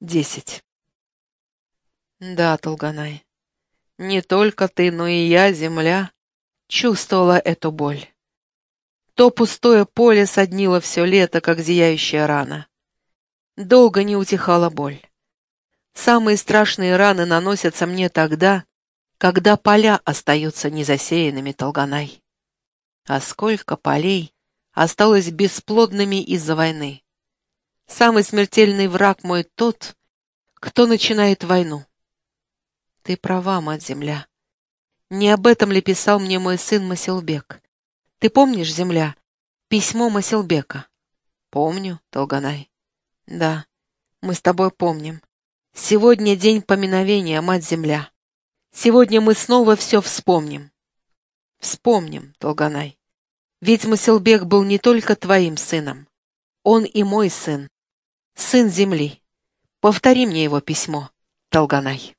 Десять. Да, Толганай, не только ты, но и я, земля, чувствовала эту боль. То пустое поле соднило все лето, как зияющая рана. Долго не утихала боль. Самые страшные раны наносятся мне тогда, когда поля остаются незасеянными, Толганай. А сколько полей осталось бесплодными из-за войны. Самый смертельный враг мой тот, кто начинает войну. Ты права, мать-земля. Не об этом ли писал мне мой сын Масилбек? Ты помнишь, земля, письмо Масилбека? Помню, Толганай. Да, мы с тобой помним. Сегодня день поминовения, мать-земля. Сегодня мы снова все вспомним. Вспомним, Толганай. Ведь Масилбек был не только твоим сыном. Он и мой сын. Сын земли. Повтори мне его письмо, Толганай.